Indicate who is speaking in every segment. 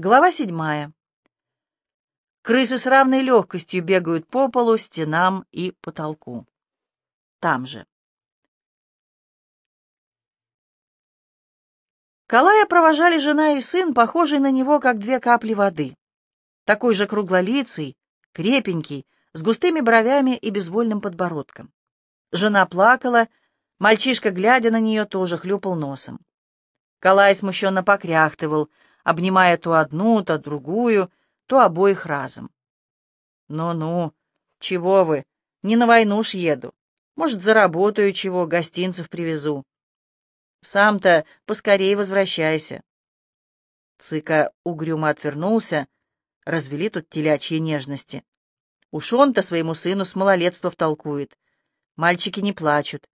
Speaker 1: Глава седьмая. Крысы с равной легкостью бегают по полу, стенам и потолку. Там же. Калая провожали жена и сын, похожие на него, как две капли воды. Такой же круглолицый, крепенький, с густыми бровями и безвольным подбородком. Жена плакала, мальчишка, глядя на нее, тоже хлюпал носом. Калай смущенно покряхтывал — обнимая то одну, то другую, то обоих разом. «Ну-ну, чего вы? Не на войну ж еду. Может, заработаю чего, гостинцев привезу. Сам-то поскорей возвращайся». Цыка угрюмо отвернулся, развели тут телячьи нежности. Уж он-то своему сыну с малолетства втолкует. Мальчики не плачут.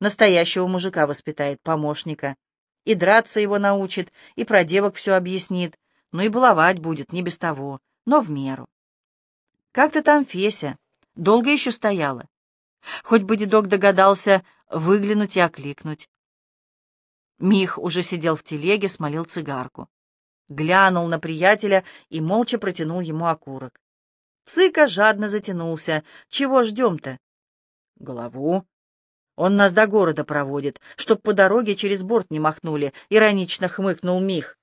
Speaker 1: Настоящего мужика воспитает, помощника. И драться его научит, и про девок все объяснит, ну и баловать будет, не без того, но в меру. Как ты там, Феся? Долго еще стояла? Хоть бы дедок догадался выглянуть и окликнуть. Мих уже сидел в телеге, смолил цигарку. Глянул на приятеля и молча протянул ему окурок. Цыка жадно затянулся. Чего ждем-то? Голову. Он нас до города проводит, чтоб по дороге через борт не махнули, — иронично хмыкнул Мих.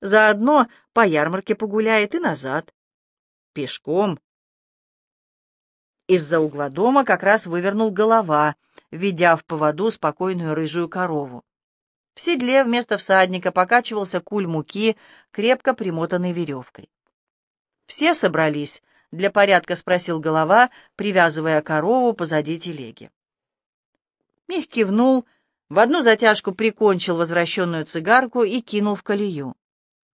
Speaker 1: Заодно по ярмарке погуляет и назад. Пешком. Из-за угла дома как раз вывернул голова, ведя в поводу спокойную рыжую корову. В седле вместо всадника покачивался куль муки, крепко примотанный веревкой. «Все собрались?» — для порядка спросил голова, привязывая корову позади телеги. Мих кивнул, в одну затяжку прикончил возвращенную цигарку и кинул в колею.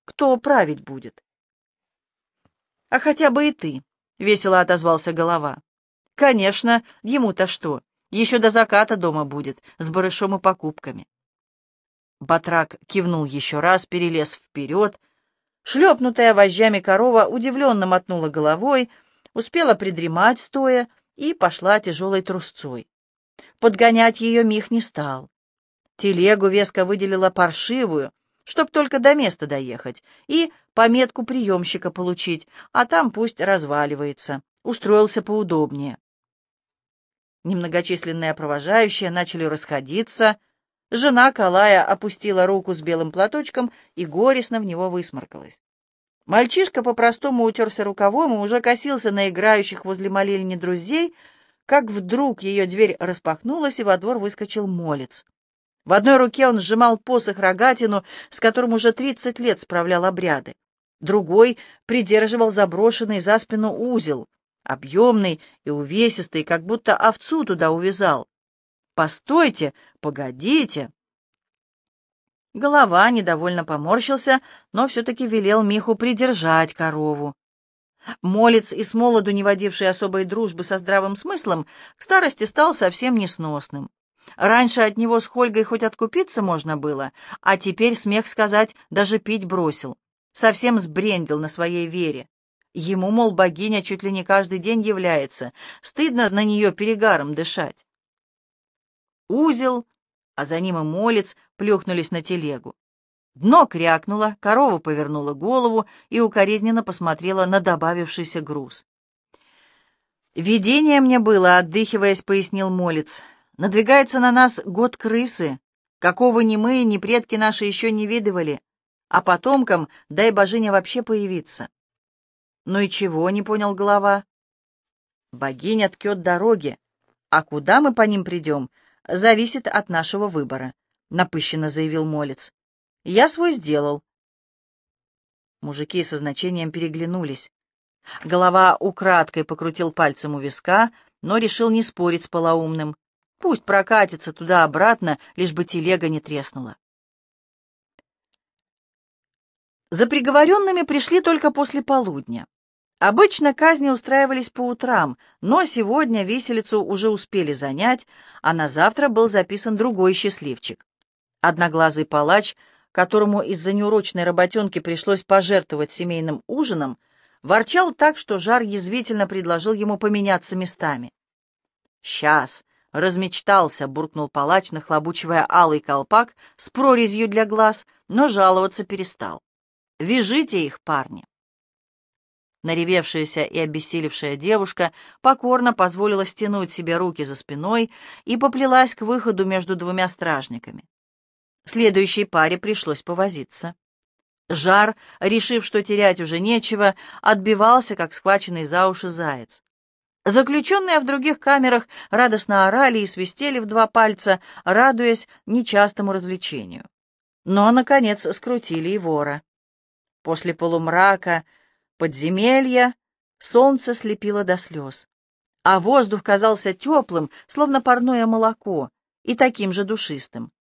Speaker 1: Кто править будет? — А хотя бы и ты, — весело отозвался голова. — Конечно, ему-то что, еще до заката дома будет, с барышом и покупками. Батрак кивнул еще раз, перелез вперед. Шлепнутая вожжами корова удивленно мотнула головой, успела придремать стоя и пошла тяжелой трусцой. Подгонять ее Мих не стал. Телегу веско выделила паршивую, чтоб только до места доехать, и пометку приемщика получить, а там пусть разваливается. Устроился поудобнее. Немногочисленные провожающие начали расходиться. Жена Калая опустила руку с белым платочком и горестно в него высморкалась. Мальчишка по-простому утерся рукавом и уже косился на играющих возле молельни друзей, как вдруг ее дверь распахнулась, и во двор выскочил молец. В одной руке он сжимал посох рогатину, с которым уже тридцать лет справлял обряды. Другой придерживал заброшенный за спину узел, объемный и увесистый, как будто овцу туда увязал. «Постойте! Погодите!» Голова недовольно поморщился, но все-таки велел Миху придержать корову. Молец и с молоду не водивший особой дружбы со здравым смыслом, к старости стал совсем несносным. Раньше от него с Хольгой хоть откупиться можно было, а теперь, смех сказать, даже пить бросил. Совсем сбрендил на своей вере. Ему, мол, богиня чуть ли не каждый день является, стыдно на нее перегаром дышать. Узел, а за ним и молец плюхнулись на телегу. Дно крякнуло, корова повернула голову и укоризненно посмотрела на добавившийся груз. «Видение мне было», — отдыхиваясь, пояснил Молец. «Надвигается на нас год крысы, какого ни мы, ни предки наши еще не видывали, а потомкам, дай божиня, вообще появиться». «Ну и чего?» — не понял голова. «Богиня ткет дороги, а куда мы по ним придем, зависит от нашего выбора», — напыщенно заявил Молец. Я свой сделал. Мужики со значением переглянулись. Голова украдкой покрутил пальцем у виска, но решил не спорить с полоумным. Пусть прокатится туда-обратно, лишь бы телега не треснула. За приговоренными пришли только после полудня. Обычно казни устраивались по утрам, но сегодня виселицу уже успели занять, а на завтра был записан другой счастливчик. Одноглазый палач которому из-за неурочной работенки пришлось пожертвовать семейным ужином, ворчал так, что Жар язвительно предложил ему поменяться местами. «Сейчас!» — размечтался, — буркнул палач, нахлобучивая алый колпак с прорезью для глаз, но жаловаться перестал. Вяжите их, парни. Наревевшаяся и обессилевшая девушка покорно позволила стянуть себе руки за спиной и поплелась к выходу между двумя стражниками. Следующей паре пришлось повозиться. Жар, решив, что терять уже нечего, отбивался, как схваченный за уши заяц. Заключенные в других камерах радостно орали и свистели в два пальца, радуясь нечастому развлечению. Но, наконец, скрутили и вора. После полумрака подземелья солнце слепило до слез, а воздух казался теплым, словно парное молоко, и таким же душистым.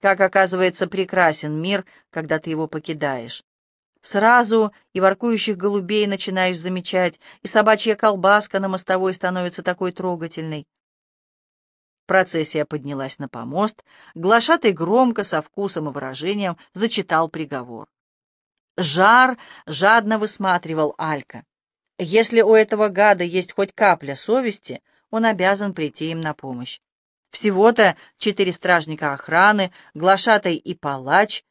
Speaker 1: Как оказывается прекрасен мир, когда ты его покидаешь. Сразу и воркующих голубей начинаешь замечать, и собачья колбаска на мостовой становится такой трогательной. Процессия поднялась на помост, глашатый громко, со вкусом и выражением зачитал приговор. Жар жадно высматривал Алька. Если у этого гада есть хоть капля совести, он обязан прийти им на помощь. Всего-то четыре стражника охраны, глашатай и палач,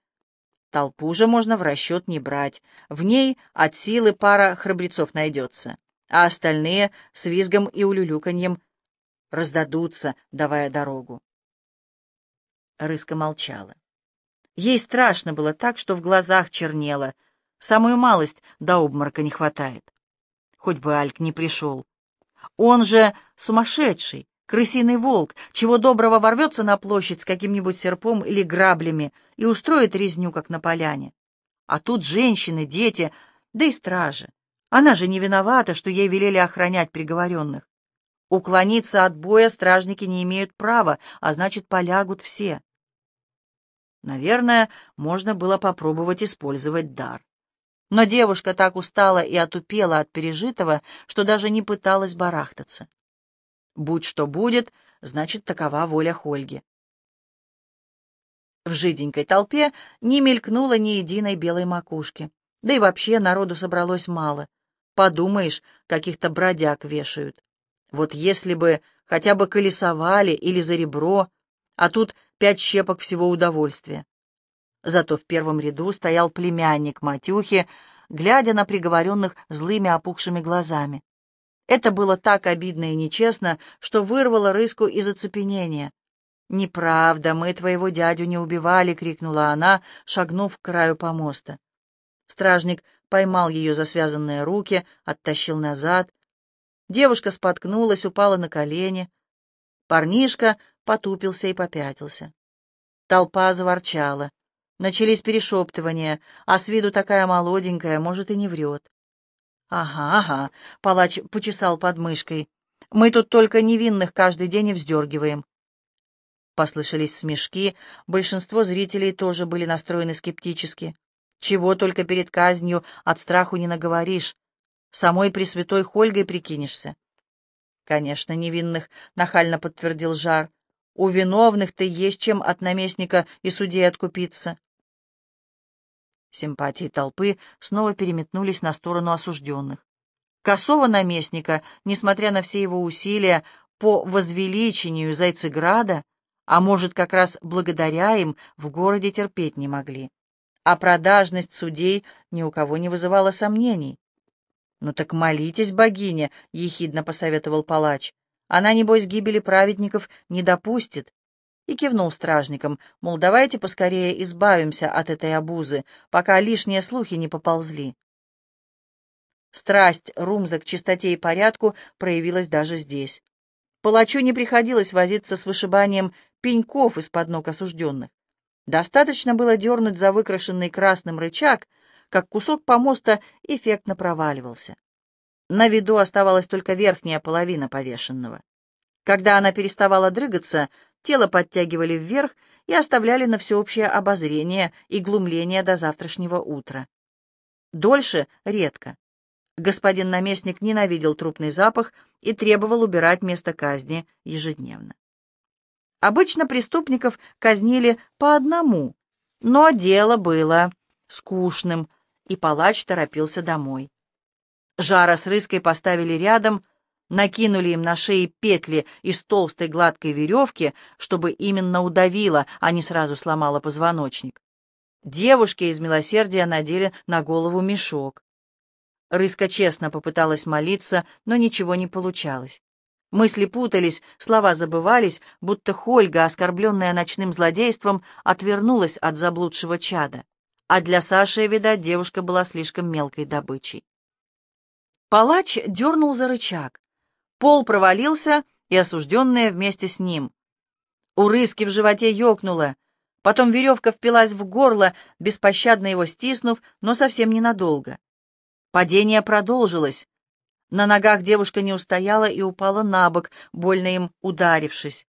Speaker 1: Толпу же можно в расчет не брать. В ней от силы пара храбрецов найдется, а остальные с визгом и улюлюканьем раздадутся, давая дорогу. Рыска молчала. Ей страшно было так, что в глазах чернело. Самую малость до обморока не хватает. Хоть бы Альк не пришел. Он же сумасшедший, Крысиный волк, чего доброго ворвется на площадь с каким-нибудь серпом или граблями и устроит резню, как на поляне. А тут женщины, дети, да и стражи. Она же не виновата, что ей велели охранять приговоренных. Уклониться от боя стражники не имеют права, а значит, полягут все. Наверное, можно было попробовать использовать дар. Но девушка так устала и отупела от пережитого, что даже не пыталась барахтаться. Будь что будет, значит, такова воля Хольги. В жиденькой толпе не мелькнуло ни единой белой макушки. Да и вообще народу собралось мало. Подумаешь, каких-то бродяг вешают. Вот если бы хотя бы колесовали или за ребро, а тут пять щепок всего удовольствия. Зато в первом ряду стоял племянник Матюхи, глядя на приговоренных злыми опухшими глазами. Это было так обидно и нечестно, что вырвало рыску из оцепенения. «Неправда, мы твоего дядю не убивали!» — крикнула она, шагнув к краю помоста. Стражник поймал ее за связанные руки, оттащил назад. Девушка споткнулась, упала на колени. Парнишка потупился и попятился. Толпа заворчала. Начались перешептывания, а с виду такая молоденькая, может, и не врет. «Ага, ага», — палач почесал подмышкой. «Мы тут только невинных каждый день и вздергиваем». Послышались смешки, большинство зрителей тоже были настроены скептически. Чего только перед казнью от страху не наговоришь. Самой Пресвятой Хольгой прикинешься. «Конечно, невинных», — нахально подтвердил Жар. «У виновных-то есть чем от наместника и судей откупиться». Симпатии толпы снова переметнулись на сторону осужденных. Косого наместника, несмотря на все его усилия по возвеличению Зайцеграда, а может, как раз благодаря им, в городе терпеть не могли. А продажность судей ни у кого не вызывала сомнений. «Ну так молитесь, богиня», — ехидно посоветовал палач. «Она, небось, гибели праведников не допустит и кивнул стражникам, мол, давайте поскорее избавимся от этой обузы, пока лишние слухи не поползли. Страсть Румза к чистоте и порядку проявилась даже здесь. Палачу не приходилось возиться с вышибанием пеньков из-под ног осужденных. Достаточно было дернуть за выкрашенный красным рычаг, как кусок помоста эффектно проваливался. На виду оставалась только верхняя половина повешенного. Когда она переставала дрыгаться, тело подтягивали вверх и оставляли на всеобщее обозрение и глумление до завтрашнего утра. Дольше — редко. Господин наместник ненавидел трупный запах и требовал убирать место казни ежедневно. Обычно преступников казнили по одному, но дело было скучным, и палач торопился домой. Жара с рыской поставили рядом — накинули им на шеи петли из толстой гладкой веревки, чтобы именно удавило, а не сразу сломало позвоночник. Девушки из милосердия надели на голову мешок. Рыска честно попыталась молиться, но ничего не получалось. Мысли путались, слова забывались, будто Хольга, оскорбленная ночным злодейством, отвернулась от заблудшего чада. А для Саши, видать, девушка была слишком мелкой добычей. Палач дернул за рычаг. Пол провалился, и осужденные вместе с ним. У рыски в животе ёкнуло. Потом веревка впилась в горло, беспощадно его стиснув, но совсем ненадолго. Падение продолжилось. На ногах девушка не устояла и упала на бок, больно им ударившись.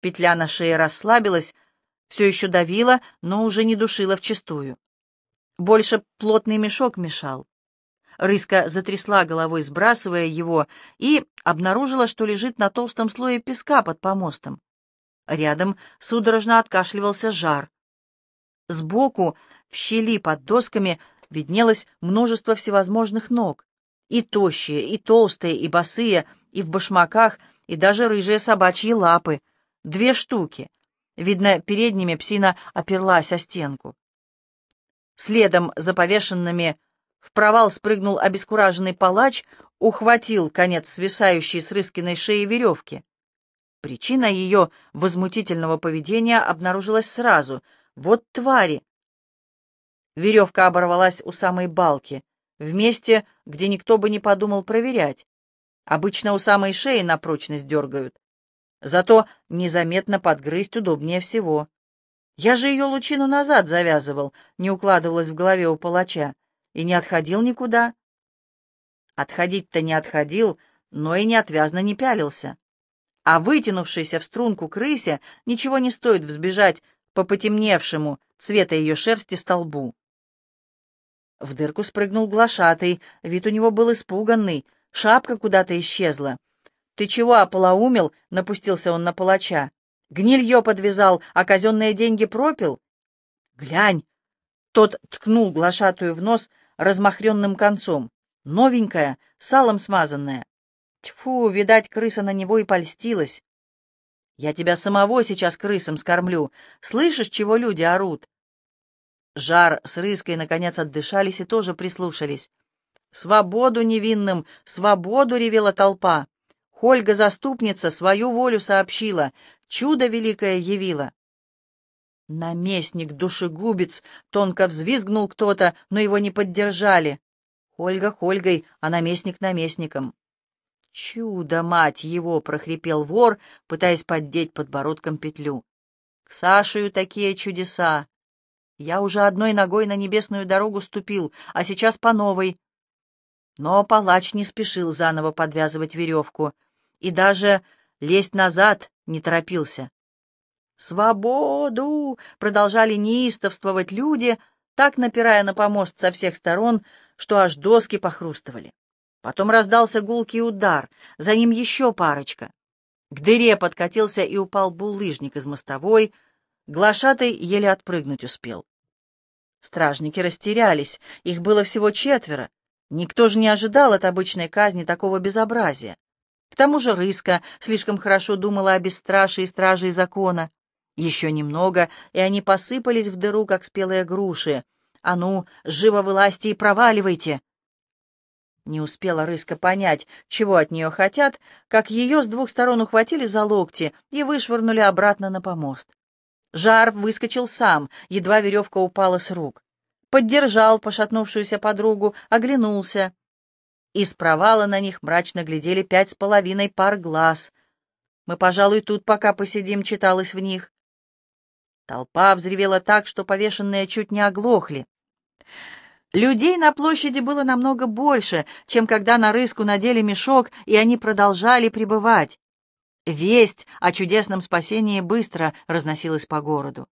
Speaker 1: Петля на шее расслабилась, все еще давила, но уже не душила вчистую. Больше плотный мешок мешал. Рыска затрясла головой, сбрасывая его, и обнаружила, что лежит на толстом слое песка под помостом. Рядом судорожно откашливался жар. Сбоку, в щели под досками, виднелось множество всевозможных ног. И тощие, и толстые, и босые, и в башмаках, и даже рыжие собачьи лапы. Две штуки. Видно, передними псина оперлась о стенку. Следом за повешенными в провал спрыгнул обескураженный палач, ухватил конец свисающей с Рыскиной шеи веревки. Причина ее возмутительного поведения обнаружилась сразу. Вот твари! Веревка оборвалась у самой балки в месте, где никто бы не подумал проверять. Обычно у самой шеи на прочность дергают. Зато незаметно подгрызть удобнее всего. Я же ее лучину назад завязывал, не укладывалась в голове у палача, и не отходил никуда. Отходить-то не отходил, но и неотвязно не пялился. А вытянувшийся в струнку крысе ничего не стоит взбежать по потемневшему цвета ее шерсти столбу. В дырку спрыгнул глашатый, вид у него был испуганный, шапка куда-то исчезла. «Ты чего, ополоумел?» — напустился он на палача. «Гнилье подвязал, а казенные деньги пропил?» «Глянь!» Тот ткнул глашатую в нос размахренным концом. Новенькая, салом смазанная. Тьфу, видать, крыса на него и польстилась. «Я тебя самого сейчас крысам скормлю. Слышишь, чего люди орут?» Жар с Рыской, наконец, отдышались и тоже прислушались. «Свободу невинным! Свободу!» — ревела толпа. Хольга-заступница свою волю сообщила, чудо великое явила. «Наместник, душегубец!» — тонко взвизгнул кто-то, но его не поддержали. Хольга Хольгой, а наместник наместником. «Чудо, мать его!» — прохрипел вор, пытаясь поддеть подбородком петлю. «К Сашею такие чудеса! Я уже одной ногой на небесную дорогу ступил, а сейчас по новой. Но палач не спешил заново подвязывать веревку и даже лезть назад не торопился. «Свободу!» — продолжали неистовствовать люди, так напирая на помост со всех сторон, что аж доски похрустывали. Потом раздался гулкий удар, за ним еще парочка. К дыре подкатился и упал булыжник из мостовой, глашатый еле отпрыгнуть успел. Стражники растерялись, их было всего четверо. Никто же не ожидал от обычной казни такого безобразия. К тому же Рыска слишком хорошо думала о бесстрашии стражей закона. Еще немного, и они посыпались в дыру, как спелые груши. «А ну, живо вылазьте и проваливайте!» Не успела Рыска понять, чего от нее хотят, как ее с двух сторон ухватили за локти и вышвырнули обратно на помост. Жар выскочил сам, едва веревка упала с рук. Поддержал пошатнувшуюся подругу, оглянулся. Из провала на них мрачно глядели пять с половиной пар глаз. «Мы, пожалуй, тут пока посидим», — читалось в них. Толпа взревела так, что повешенные чуть не оглохли. Людей на площади было намного больше, чем когда на рыску надели мешок, и они продолжали пребывать. Весть о чудесном спасении быстро разносилась по городу.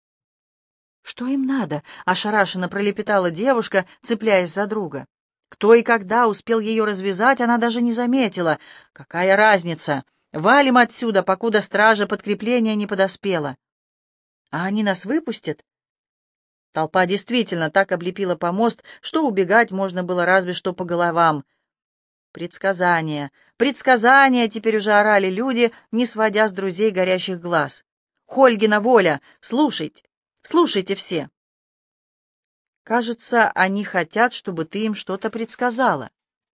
Speaker 1: «Что им надо?» — ошарашенно пролепетала девушка, цепляясь за друга. Кто и когда успел ее развязать, она даже не заметила. «Какая разница? Валим отсюда, покуда стража подкрепления не подоспела». «А они нас выпустят?» Толпа действительно так облепила помост, что убегать можно было разве что по головам — Предсказания, предсказания, теперь уже орали люди, не сводя с друзей горящих глаз. Хольгина воля, слушайте, слушайте все. Кажется, они хотят, чтобы ты им что-то предсказала.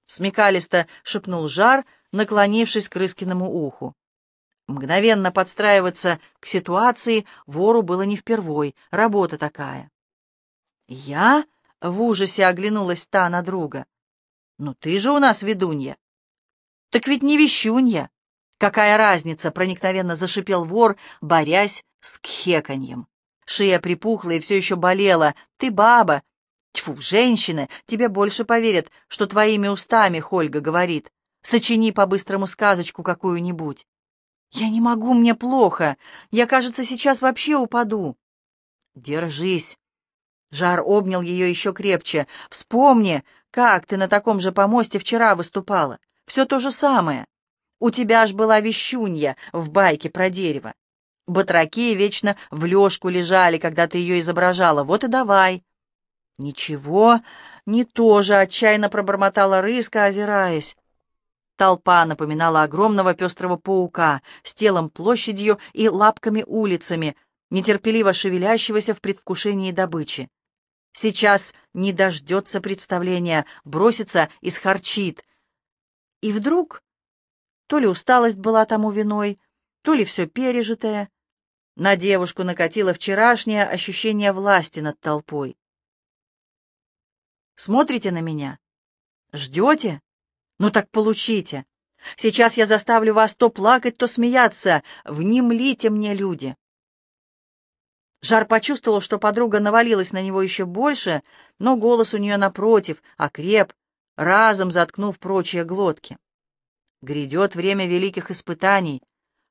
Speaker 1: Смекалисто шепнул Жар, наклонившись к Рыскиному уху. Мгновенно подстраиваться к ситуации вору было не впервой, работа такая. «Я?» — в ужасе оглянулась та на друга. «Ну ты же у нас ведунья!» «Так ведь не вещунья!» «Какая разница?» — проникновенно зашипел вор, борясь с кхеканьем. Шея припухла и все еще болела. «Ты баба!» «Тьфу, женщина! Тебе больше поверят, что твоими устами Хольга говорит. Сочини по-быстрому сказочку какую-нибудь». «Я не могу, мне плохо. Я, кажется, сейчас вообще упаду». «Держись». Жар обнял ее еще крепче. «Вспомни, как ты на таком же помосте вчера выступала. Все то же самое. У тебя ж была вещунья в байке про дерево. Батраки вечно в лёжку лежали, когда ты ее изображала. Вот и давай». «Ничего, не то же», — отчаянно пробормотала рыска, озираясь. Толпа напоминала огромного пестрого паука с телом площадью и лапками улицами, нетерпеливо шевелящегося в предвкушении добычи. Сейчас не дождется представления, бросится и схарчит. И вдруг, то ли усталость была тому виной, то ли все пережитое, на девушку накатило вчерашнее ощущение власти над толпой. «Смотрите на меня? Ждете?» Ну так получите. Сейчас я заставлю вас то плакать, то смеяться. Внемлите мне, люди. Жар почувствовал, что подруга навалилась на него еще больше, но голос у нее напротив, окреп, разом заткнув прочие глотки. Грядет время великих испытаний.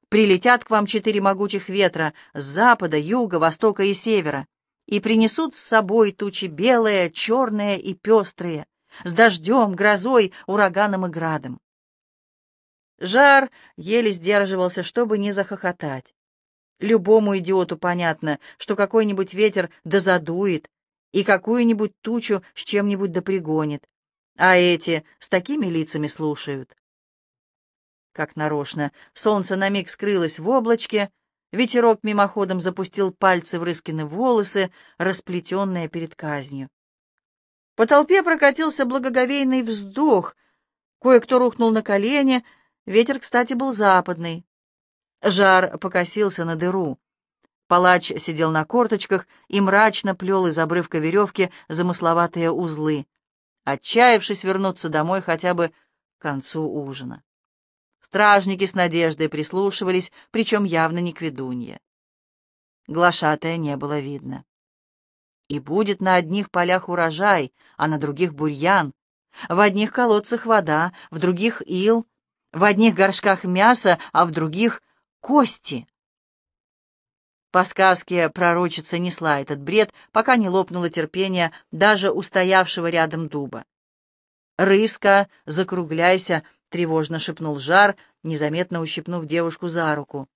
Speaker 1: Прилетят к вам четыре могучих ветра с запада, юга, востока и севера и принесут с собой тучи белые, черные и пестрые, с дождем, грозой, ураганом и градом. Жар еле сдерживался, чтобы не захохотать. Любому идиоту понятно, что какой-нибудь ветер да задует и какую-нибудь тучу с чем-нибудь да пригонит, а эти с такими лицами слушают. Как нарочно, солнце на миг скрылось в облачке, ветерок мимоходом запустил пальцы в Рыскины волосы, расплетенные перед казнью. По толпе прокатился благоговейный вздох. Кое-кто рухнул на колени. Ветер, кстати, был западный. Жар покосился на дыру. Палач сидел на корточках и мрачно плел из обрывка веревки замысловатые узлы, отчаявшись вернуться домой хотя бы к концу ужина. Стражники с надеждой прислушивались, причем явно не к ведунье. Глашатая не было видно. И будет на одних полях урожай, а на других бурьян. В одних колодцах вода, в других ил, в одних горшках мясо, а в других кости. По сказке пророчица несла этот бред, пока не лопнуло терпение даже устоявшего рядом дуба. «Рыска, закругляйся!» — тревожно шепнул Жар, незаметно ущипнув девушку за руку.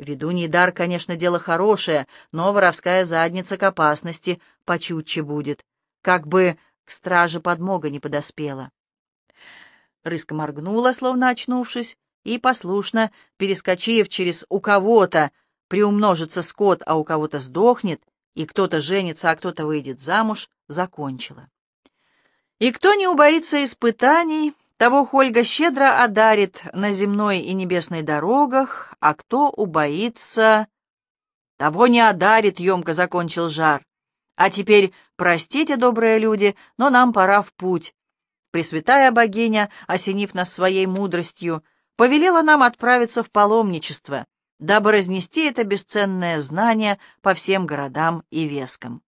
Speaker 1: Ведуньий дар, конечно, дело хорошее, но воровская задница к опасности почутче будет. Как бы к страже подмога не подоспела. Рыска моргнула, словно очнувшись, и, послушно, перескочив через «у кого-то», приумножится скот, а у кого-то сдохнет, и кто-то женится, а кто-то выйдет замуж, закончила. И кто не убоится испытаний, того Хольга щедро одарит на земной и небесной дорогах, а кто убоится... Того не одарит, — емко закончил жар. А теперь, простите, добрые люди, но нам пора в путь. Пресвятая богиня, осенив нас своей мудростью, повелела нам отправиться в паломничество, дабы разнести это бесценное знание по всем городам и вескам.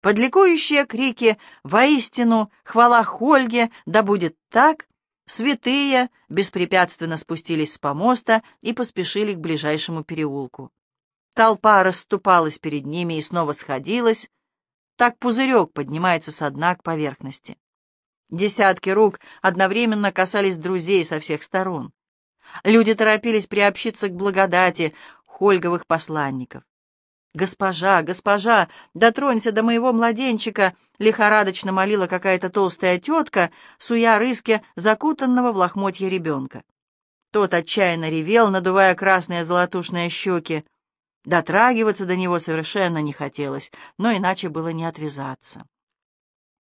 Speaker 1: Подликующие крики «Воистину! Хвала Хольге! Да будет так!» Святые беспрепятственно спустились с помоста и поспешили к ближайшему переулку. Толпа расступалась перед ними и снова сходилась. Так пузырек поднимается со дна к поверхности. Десятки рук одновременно касались друзей со всех сторон. Люди торопились приобщиться к благодати хольговых посланников. «Госпожа, госпожа, дотронься до моего младенчика!» — лихорадочно молила какая-то толстая тетка, суя рыски закутанного в лохмотье ребенка. Тот отчаянно ревел, надувая красные золотушные щеки. Дотрагиваться до него совершенно не хотелось, но иначе было не отвязаться.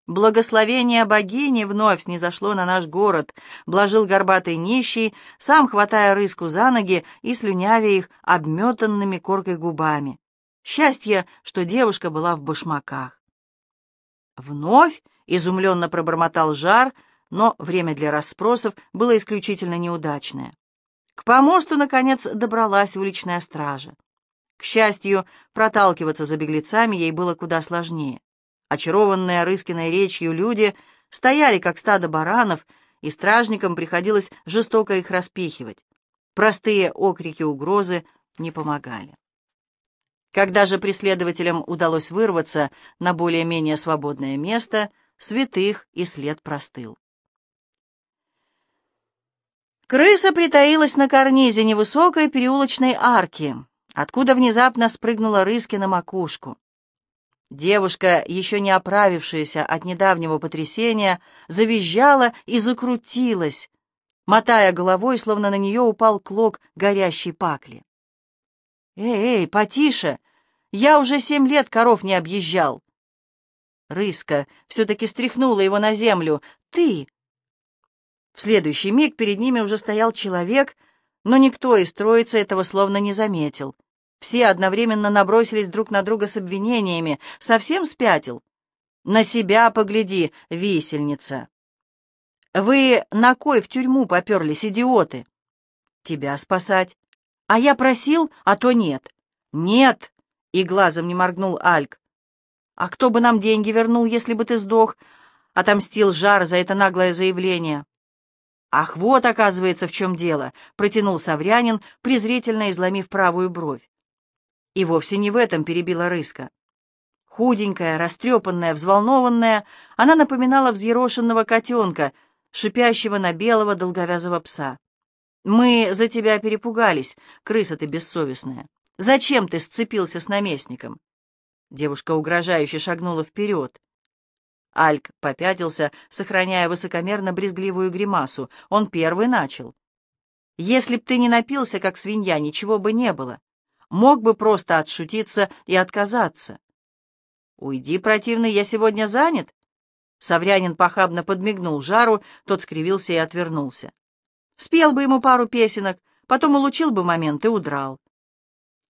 Speaker 1: Благословение богини вновь снизошло на наш город, блажил горбатый нищий, сам хватая рыску за ноги и слюнявя их обметанными коркой губами. Счастье, что девушка была в башмаках. Вновь изумленно пробормотал жар, но время для расспросов было исключительно неудачное. К помосту, наконец, добралась уличная стража. К счастью, проталкиваться за беглецами ей было куда сложнее. Очарованные Рыскиной речью люди стояли, как стадо баранов, и стражникам приходилось жестоко их распихивать. Простые окрики угрозы не помогали. Когда же преследователям удалось вырваться на более-менее свободное место, святых и след простыл. Крыса притаилась на карнизе невысокой переулочной арки, откуда внезапно спрыгнула рыски на макушку. Девушка, еще не оправившаяся от недавнего потрясения, завизжала и закрутилась, мотая головой, словно на нее упал клок горящей пакли. «Эй, эй, потише! Я уже семь лет коров не объезжал!» Рыска все-таки стряхнула его на землю. «Ты!» В следующий миг перед ними уже стоял человек, но никто из троицы этого словно не заметил. Все одновременно набросились друг на друга с обвинениями. Совсем спятил? На себя погляди, висельница. Вы на кой в тюрьму поперлись, идиоты? Тебя спасать. А я просил, а то нет. Нет, и глазом не моргнул Альк. А кто бы нам деньги вернул, если бы ты сдох? Отомстил Жар за это наглое заявление. «Ах, вот, оказывается, в чем дело», — протянул Саврянин, презрительно изломив правую бровь. И вовсе не в этом перебила рыска. Худенькая, растрепанная, взволнованная, она напоминала взъерошенного котенка, шипящего на белого долговязого пса. «Мы за тебя перепугались, крыса ты бессовестная. Зачем ты сцепился с наместником?» Девушка угрожающе шагнула вперед. Альк попятился, сохраняя высокомерно брезгливую гримасу. Он первый начал. «Если б ты не напился, как свинья, ничего бы не было. Мог бы просто отшутиться и отказаться. «Уйди, противный, я сегодня занят». Саврянин похабно подмигнул Жару, тот скривился и отвернулся. Спел бы ему пару песенок, потом улучил бы момент и удрал.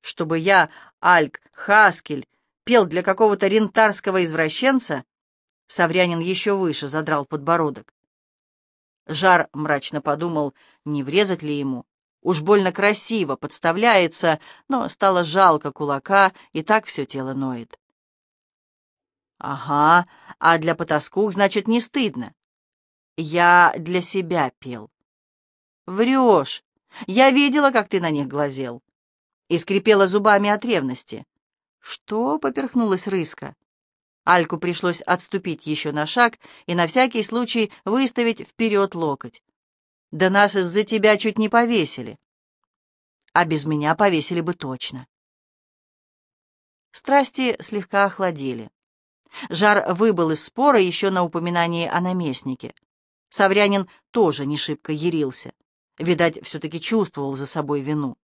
Speaker 1: Чтобы я, Альк, Хаскель, пел для какого-то рентарского извращенца? Саврянин еще выше задрал подбородок. Жар мрачно подумал, не врезать ли ему. Уж больно красиво подставляется, но стало жалко кулака, и так все тело ноет. Ага, а для потаскух, значит, не стыдно. Я для себя пел. Врешь. Я видела, как ты на них глазел. И скрипела зубами от ревности. Что? — поперхнулась рыска. Альку пришлось отступить еще на шаг и на всякий случай выставить вперед локоть. Да нас из-за тебя чуть не повесили. А без меня повесили бы точно. Страсти слегка охладели. Жар выбыл из спора еще на упоминании о наместнике. Саврянин тоже не шибко ярился. Видать, все-таки чувствовал за собой вину.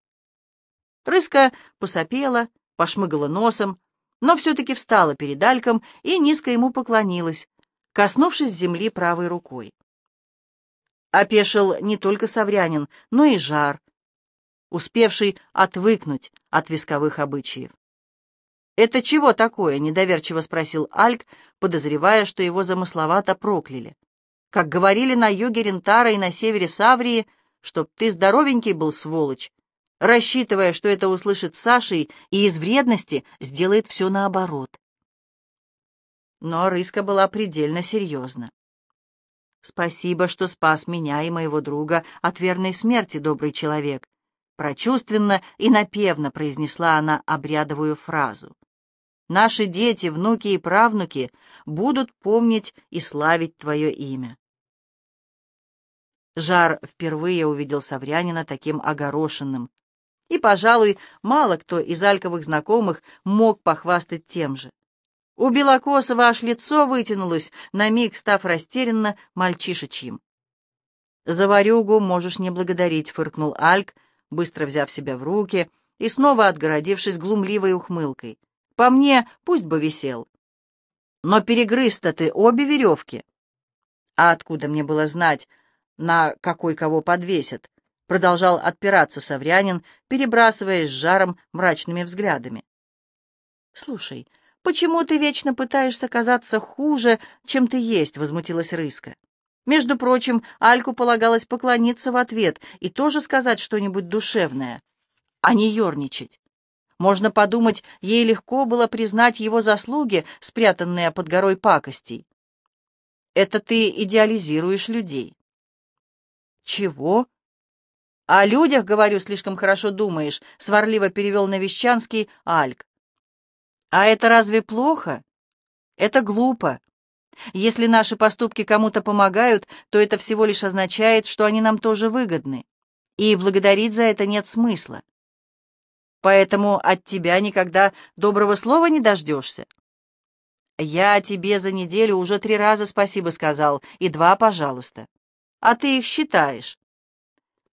Speaker 1: Рыска посопела, пошмыгала носом, но все-таки встала перед Альком и низко ему поклонилась, коснувшись земли правой рукой. Опешил не только Саврянин, но и Жар, успевший отвыкнуть от висковых обычаев. «Это чего такое?» — недоверчиво спросил Альк, подозревая, что его замысловато прокляли. «Как говорили на юге Рентара и на севере Саврии, чтоб ты здоровенький был, сволочь, рассчитывая, что это услышит Сашей и из вредности сделает все наоборот». Но Рыска была предельно серьезна. Спасибо, что спас меня и моего друга от верной смерти, добрый человек. Прочувственно и напевно произнесла она обрядовую фразу. Наши дети, внуки и правнуки будут помнить и славить твое имя. Жар впервые увидел Саврянина таким огорошенным. И, пожалуй, мало кто из альковых знакомых мог похвастать тем же. У Белокосова аж лицо вытянулось, на миг став растерянно мальчишечьим. «За варюгу можешь не благодарить», — фыркнул Альк, быстро взяв себя в руки и снова отгородившись глумливой ухмылкой. «По мне, пусть бы висел». Но перегрыз-то ты обе веревки. А откуда мне было знать, на какой кого подвесят? Продолжал отпираться Саврянин, перебрасываясь с жаром мрачными взглядами. Слушай, почему ты вечно пытаешься казаться хуже, чем ты есть? Возмутилась Рыска. Между прочим, Альку полагалось поклониться в ответ и тоже сказать что-нибудь душевное, а не ерничать. Можно подумать, ей легко было признать его заслуги, спрятанные под горой пакостей. Это ты идеализируешь людей. Чего? О людях, говорю, слишком хорошо думаешь, сварливо перевел на Вещанский Альк. А это разве плохо? Это глупо. Если наши поступки кому-то помогают, то это всего лишь означает, что они нам тоже выгодны. И благодарить за это нет смысла поэтому от тебя никогда доброго слова не дождешься. Я тебе за неделю уже три раза спасибо сказал, и два, пожалуйста. А ты их считаешь.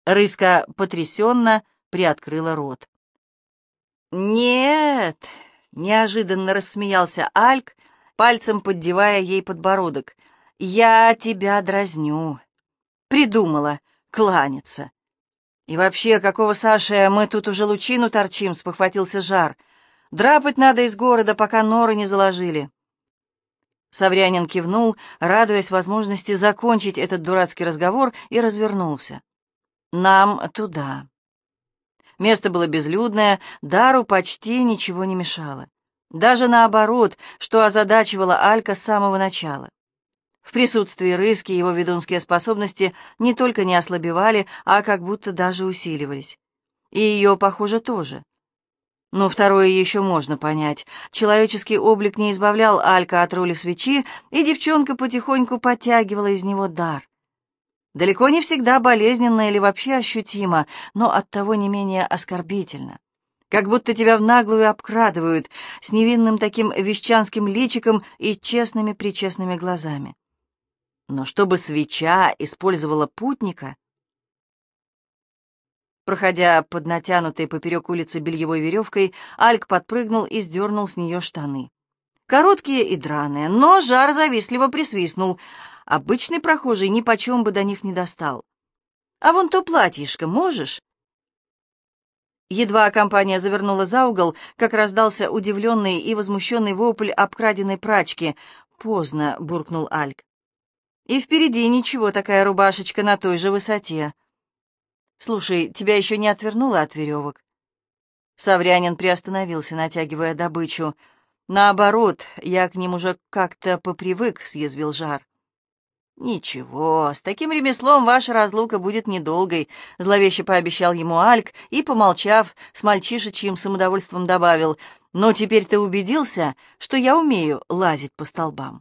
Speaker 1: Рыска потрясенно приоткрыла рот. «Нет!» — неожиданно рассмеялся Альк, пальцем поддевая ей подбородок. «Я тебя дразню. Придумала кланяться. «И вообще, какого Саши, мы тут уже лучину торчим», — спохватился Жар. «Драпать надо из города, пока норы не заложили». Саврянин кивнул, радуясь возможности закончить этот дурацкий разговор, и развернулся. «Нам туда». Место было безлюдное, Дару почти ничего не мешало. Даже наоборот, что озадачивало Алька с самого начала. В присутствии Рыски его ведунские способности не только не ослабевали, а как будто даже усиливались. И ее, похоже, тоже. Но второе еще можно понять. Человеческий облик не избавлял Алька от роли свечи, и девчонка потихоньку подтягивала из него дар. Далеко не всегда болезненно или вообще ощутимо, но оттого не менее оскорбительно. Как будто тебя в наглую обкрадывают с невинным таким вещанским личиком и честными-причестными глазами. Но чтобы свеча использовала путника... Проходя под натянутой поперек улицы бельевой веревкой, Альк подпрыгнул и сдернул с нее штаны. Короткие и драные, но жар завистливо присвистнул. Обычный прохожий ни почем бы до них не достал. «А вон то платьишко можешь?» Едва компания завернула за угол, как раздался удивленный и возмущенный вопль обкраденной прачки. «Поздно», — буркнул Альк. И впереди ничего, такая рубашечка на той же высоте. Слушай, тебя еще не отвернуло от веревок? Саврянин приостановился, натягивая добычу. Наоборот, я к ним уже как-то попривык, съязвил жар. «Ничего, с таким ремеслом ваша разлука будет недолгой», — зловеще пообещал ему Альк и, помолчав, с мальчишечьим самодовольством добавил, «но теперь ты убедился, что я умею лазить по столбам».